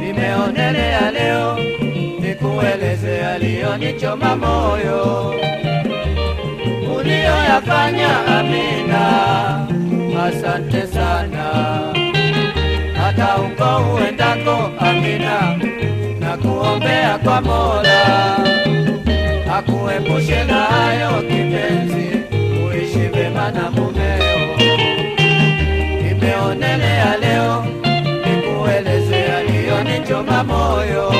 Nimeonelea leo nikueleze aliyonichoma moyo. Uliyoyafanya Amina, asante sana. Hata uko uendako Amina, na kuombea kwa Mola. Akuepushe na hayo kipenzi, na mumeo. Nimeonelea leo nikueleze yaliyonichoma moyo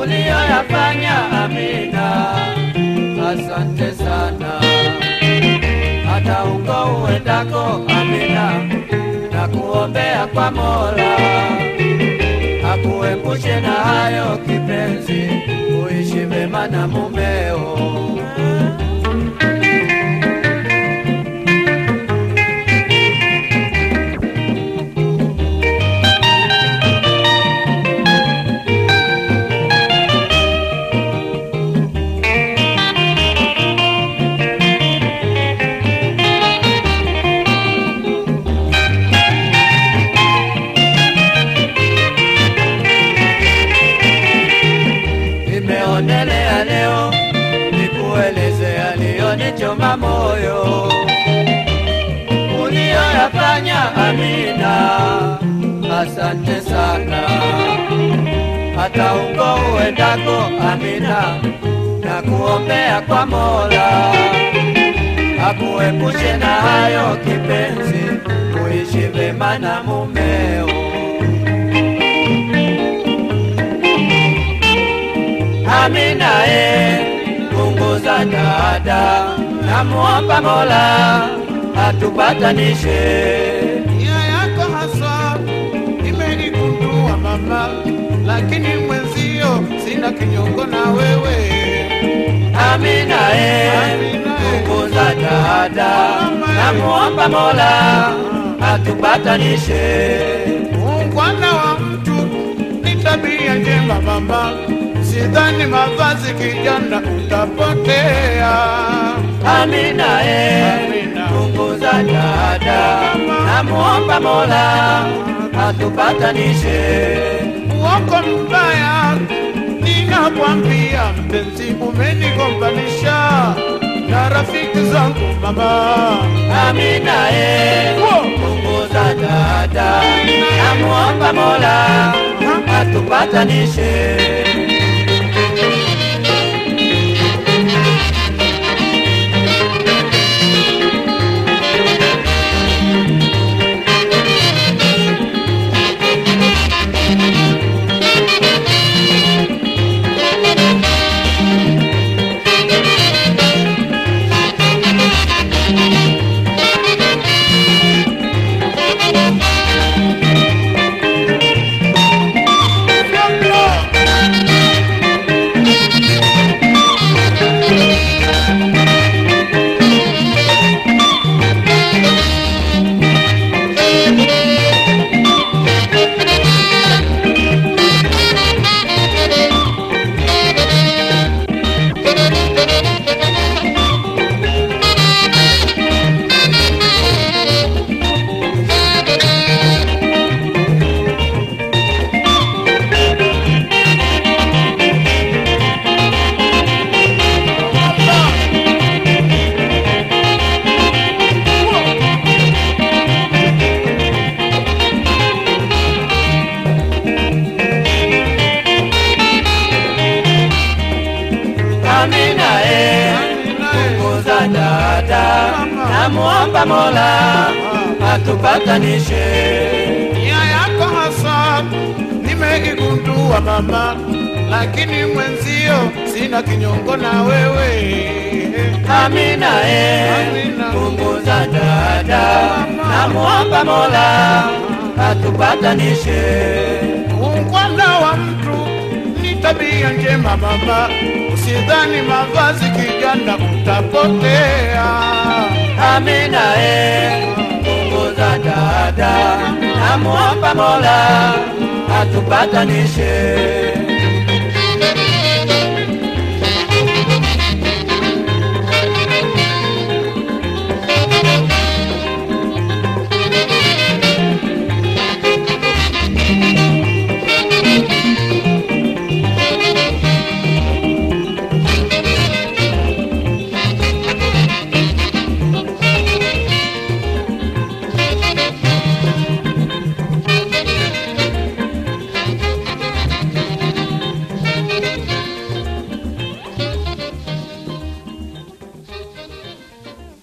uliyoyafanya Amina, asante sana. Hata uko uendako Amina, na kuombea kwa Mola akuepushe na hayo kipenzi, uishi vema na mumeo. Uliyoyafanya Amina, asante sana. Hata uko uendako Amina, na kuombea kwa Mola. Akuepushe na hayo kipenzi, uishi vema na mumeo. Amina e, punguza dada, namuomba Mola atupatanishe. nia yako haswa imeigundua mama, lakini mwenzio sina kinyongo na wewe. Amina e, Amina e. punguza dada, namuomba Mola atupatanishe. Ungwana wa mtu ni tabia njema mama, sidhani mavazi kijana utapotea. Amina e, Amina. Punguza dada, namuomba Mola atupatanishe. Uongo mbaya ninakwambia, mpenzi, umenigombanisha na rafiki zangu mama. Amina e, punguza dada, namuomba Mola atupatanishe. Namuomba Mola atupatanishe. Nia yako hasa nimeigundua mama, lakini mwenzio sina kinyongo na wewe. Amina e, Amina. punguza dada, namuomba Mola atupatanishe. Ungwana wa mtu ni tabia njema mama, usidhani mavazi kijana utapotea. Amina e, punguza dada, namuomba Mola atupatanishe.